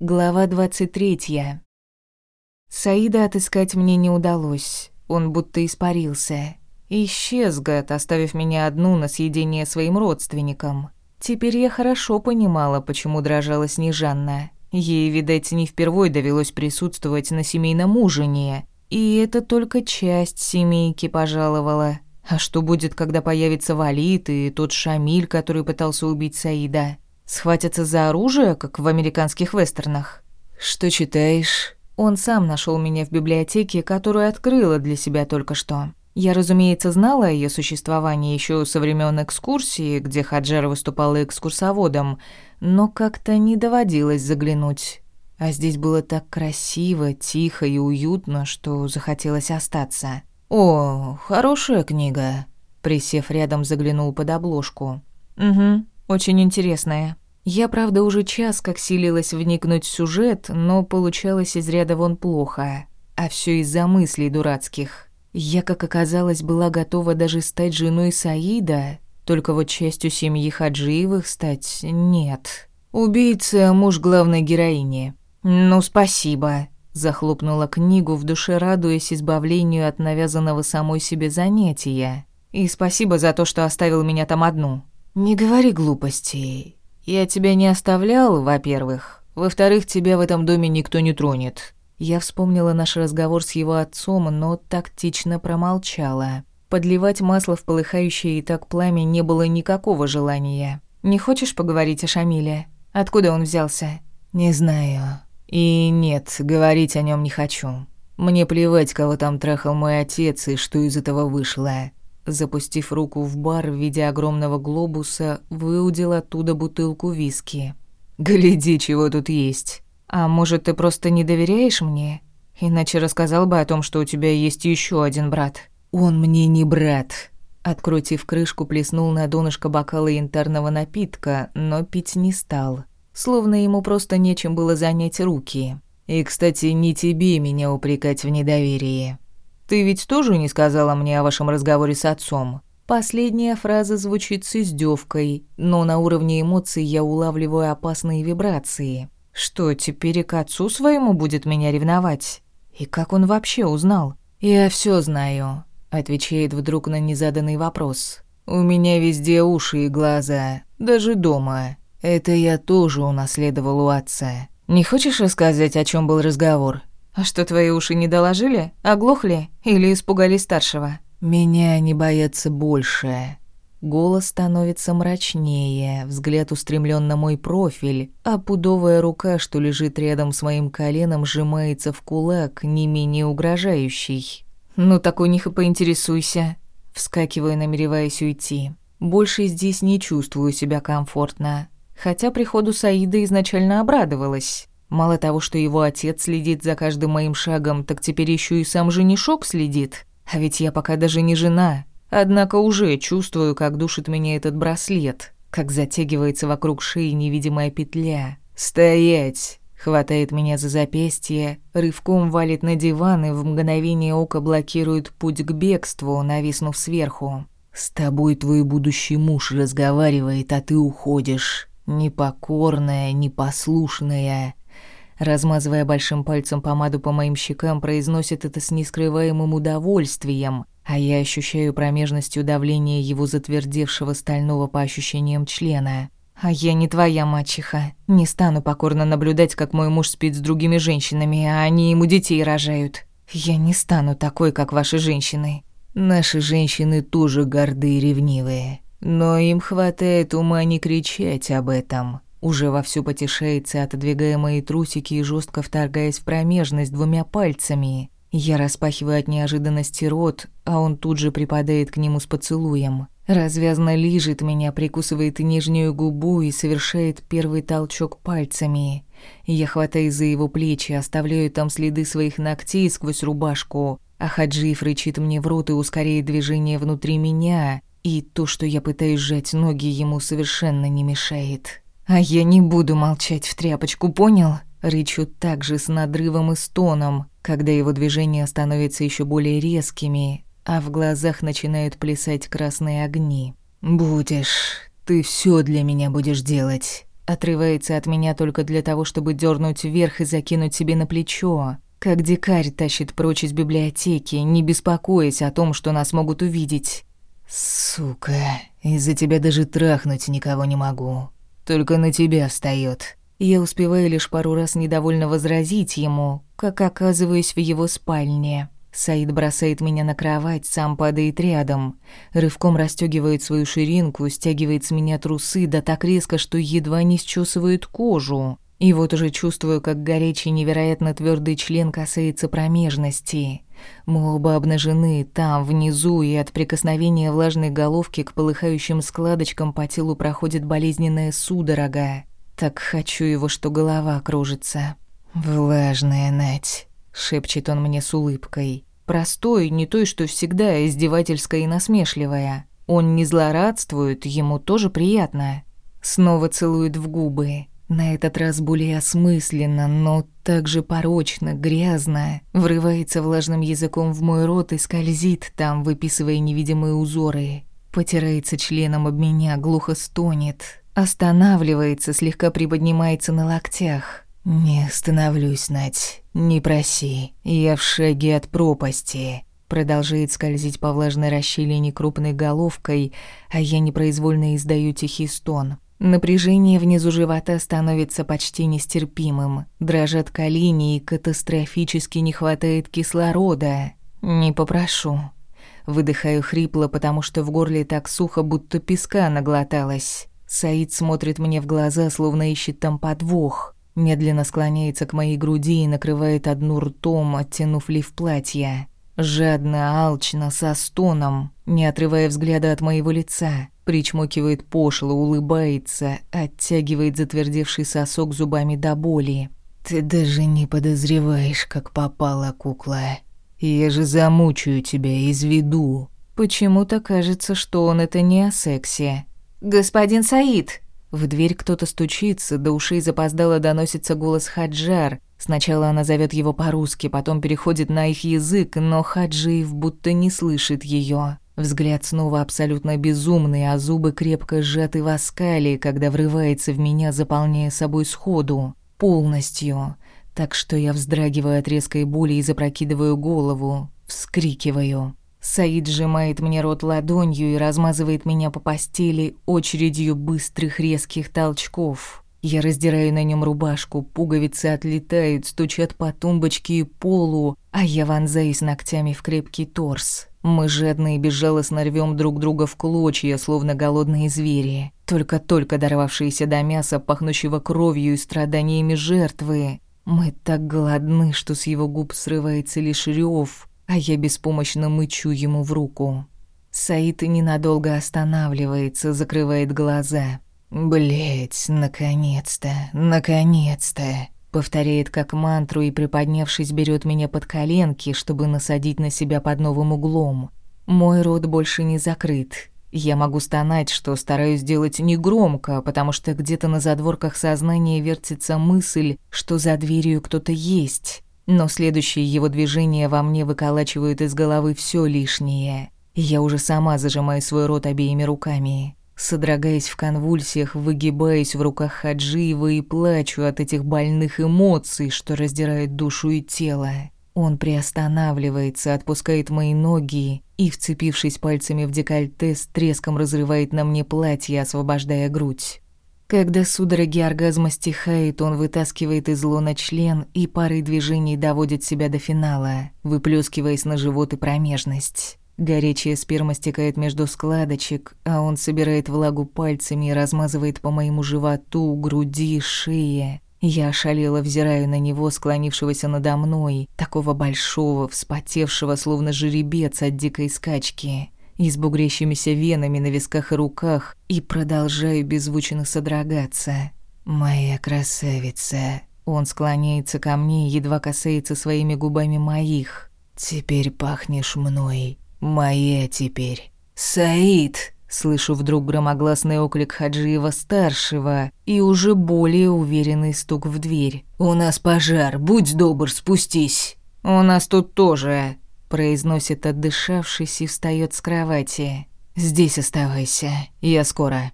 Глава 23. Саида отыскать мне не удалось. Он будто испарился. Исчез, гад, оставив меня одну на съедение своим родственникам. Теперь я хорошо понимала, почему дрожала Снежанна. Ей, видать, не впервой довелось присутствовать на семейном ужине. И это только часть семейки пожаловала. А что будет, когда появится Валит и тот Шамиль, который пытался убить Саида? Схватятся за оружие, как в американских вестернах. Что читаешь? Он сам нашел меня в библиотеке, которую открыла для себя только что. Я, разумеется, знала о ее существовании еще со времен экскурсии, где Хаджар выступала экскурсоводом, но как-то не доводилось заглянуть. А здесь было так красиво, тихо и уютно, что захотелось остаться. «О, хорошая книга», — присев рядом, заглянул под обложку. «Угу, очень интересная. Я, правда, уже час как силилась вникнуть в сюжет, но получалось из ряда вон плохо. А все из-за мыслей дурацких. Я, как оказалось, была готова даже стать женой Саида, только вот частью семьи Хаджиевых стать нет. Убийца – муж главной героини. «Ну, спасибо», – захлопнула книгу, в душе радуясь избавлению от навязанного самой себе занятия. «И спасибо за то, что оставил меня там одну». «Не говори глупостей. Я тебя не оставлял, во-первых. Во-вторых, тебя в этом доме никто не тронет». Я вспомнила наш разговор с его отцом, но тактично промолчала. Подливать масло в полыхающее и так пламя не было никакого желания. «Не хочешь поговорить о Шамиле? Откуда он взялся?» «Не знаю. И нет, говорить о нем не хочу. Мне плевать, кого там трахал мой отец и что из этого вышло. Запустив руку в бар в виде огромного глобуса, выудил оттуда бутылку виски. «Гляди, чего тут есть. А может, ты просто не доверяешь мне? Иначе рассказал бы о том, что у тебя есть еще один брат». «Он мне не брат». Открутив крышку, плеснул на донышко бокала янтарного напитка, но пить не стал. Словно ему просто нечем было занять руки. «И, кстати, не тебе меня упрекать в недоверии». Ты ведь тоже не сказала мне о вашем разговоре с отцом?» Последняя фраза звучит с издевкой, но на уровне эмоций я улавливаю опасные вибрации. Что, теперь и к отцу своему будет меня ревновать? И как он вообще узнал? «Я все знаю», — отвечает вдруг на незаданный вопрос. «У меня везде уши и глаза, даже дома. Это я тоже унаследовал у отца. Не хочешь рассказать, о чем был разговор? «А что, твои уши не доложили? Оглохли? Или испугались старшего?» «Меня не боятся больше». Голос становится мрачнее, взгляд устремлен на мой профиль, а пудовая рука, что лежит рядом с моим коленом, сжимается в кулак, не менее угрожающий. «Ну так у них и поинтересуйся». Вскакиваю, намереваясь уйти. Больше здесь не чувствую себя комфортно. Хотя приходу Саида изначально обрадовалась. Мало того, что его отец следит за каждым моим шагом, так теперь еще и сам женишок следит. А ведь я пока даже не жена. Однако уже чувствую, как душит меня этот браслет, как затягивается вокруг шеи невидимая петля. «Стоять!» Хватает меня за запястье, рывком валит на диван и в мгновение ока блокирует путь к бегству, нависнув сверху. «С тобой твой будущий муж разговаривает, а ты уходишь. Непокорная, непослушная. Размазывая большим пальцем помаду по моим щекам, произносит это с нескрываемым удовольствием, а я ощущаю промежностью давление его затвердевшего стального по ощущениям члена. «А я не твоя мачеха. Не стану покорно наблюдать, как мой муж спит с другими женщинами, а они ему детей рожают. Я не стану такой, как ваши женщины». «Наши женщины тоже горды и ревнивые, но им хватает ума не кричать об этом». Уже вовсю потешается, отодвигая мои трусики и жестко вторгаясь в промежность двумя пальцами. Я распахиваю от неожиданности рот, а он тут же припадает к нему с поцелуем. Развязно лижет меня, прикусывает нижнюю губу и совершает первый толчок пальцами. Я хватаюсь за его плечи, оставляю там следы своих ногтей сквозь рубашку, а Хаджиев рычит мне в рот и ускоряет движение внутри меня, и то, что я пытаюсь сжать ноги, ему совершенно не мешает. А я не буду молчать в тряпочку, понял? Рычу также с надрывом и стоном, когда его движения становятся еще более резкими, а в глазах начинают плясать красные огни. «Будешь. Ты все для меня будешь делать. отрывается от меня только для того, чтобы дернуть вверх и закинуть себе на плечо. Как дикарь тащит прочь из библиотеки, не беспокоясь о том, что нас могут увидеть. «Сука, из-за тебя даже трахнуть никого не могу. Только на тебя встаёт». Я успеваю лишь пару раз недовольно возразить ему, как оказываюсь в его спальне. Саид бросает меня на кровать, сам падает рядом. Рывком расстёгивает свою ширинку, стягивает с меня трусы, да так резко, что едва не счесывает кожу. И вот уже чувствую, как горячий, невероятно твердый член касается промежности. Мы оба обнажены там, внизу, и от прикосновения влажной головки к полыхающим складочкам по телу проходит болезненная судорога. Так хочу его, что голова кружится. «Влажная Нать», — шепчет он мне с улыбкой. Простой, не той, что всегда, издевательская и насмешливая. Он не злорадствует, ему тоже приятно. Снова целует в губы. На этот раз более осмысленно, но также порочно, грязно. Врывается влажным языком в мой рот и скользит там, выписывая невидимые узоры. Потирается членом об меня, глухо стонет. Останавливается, слегка приподнимается на локтях. «Не остановлюсь, Нать, не проси, я в шаге от пропасти». Продолжает скользить по влажной расщелине крупной головкой, а я непроизвольно издаю тихий стон. Напряжение внизу живота становится почти нестерпимым. Дрожат колени и катастрофически не хватает кислорода. Не попрошу. Выдыхаю хрипло, потому что в горле так сухо, будто песка наглоталась. Саид смотрит мне в глаза, словно ищет там подвох. Медленно склоняется к моей груди и накрывает одну ртом, оттянув лиф платья. Жадно, алчно, со стоном, не отрывая взгляда от моего лица. Причмокивает пошло, улыбается, оттягивает затвердевший сосок зубами до боли. «Ты даже не подозреваешь, как попала кукла. Я же замучаю тебя, изведу». Почему-то кажется, что он это не о сексе. «Господин Саид!» В дверь кто-то стучится, до ушей запоздало доносится голос Хаджар. Сначала она зовет его по-русски, потом переходит на их язык, но Хаджиев будто не слышит ее. Взгляд снова абсолютно безумный, а зубы крепко сжаты в оскале, когда врывается в меня, заполняя собой сходу. Полностью. Так что я вздрагиваю от резкой боли и запрокидываю голову. Вскрикиваю. Саид сжимает мне рот ладонью и размазывает меня по постели очередью быстрых резких толчков. Я раздираю на нем рубашку, пуговицы отлетают, стучат по тумбочке и полу, а я вонзаюсь ногтями в крепкий торс. Мы жадно и безжалостно рвем друг друга в клочья, словно голодные звери, только-только дорвавшиеся до мяса, пахнущего кровью и страданиями жертвы. Мы так голодны, что с его губ срывается лишь рёв, а я беспомощно мычу ему в руку. Саид ненадолго останавливается, закрывает глаза. «Блядь, наконец-то, наконец-то!» Повторяет как мантру и, приподнявшись, берет меня под коленки, чтобы насадить на себя под новым углом. Мой рот больше не закрыт. Я могу стонать, что стараюсь делать негромко, потому что где-то на задворках сознания вертится мысль, что за дверью кто-то есть. Но следующие его движения во мне выколачивают из головы все лишнее. Я уже сама зажимаю свой рот обеими руками. Содрогаясь в конвульсиях, выгибаюсь в руках Хаджиева и плачу от этих больных эмоций, что раздирают душу и тело. Он приостанавливается, отпускает мои ноги и, вцепившись пальцами в декольте, с треском разрывает на мне платье, освобождая грудь. Когда судороги оргазма стихает, он вытаскивает из лона член и парой движений доводит себя до финала, выплескиваясь на живот и промежность. Горячая сперма стекает между складочек, а он собирает влагу пальцами и размазывает по моему животу, груди, шее. Я ошалела, взираю на него, склонившегося надо мной, такого большого, вспотевшего, словно жеребец от дикой скачки и с бугрящимися венами на висках и руках, и продолжаю беззвучно содрогаться. «Моя красавица!» Он склоняется ко мне, едва касается своими губами моих. «Теперь пахнешь мной. Моя теперь. Саид!» Слышу вдруг громогласный оклик Хаджиева-старшего и уже более уверенный стук в дверь. «У нас пожар, будь добр, спустись!» «У нас тут тоже!» произносит отдышавшись и встает с кровати. «Здесь оставайся, я скоро».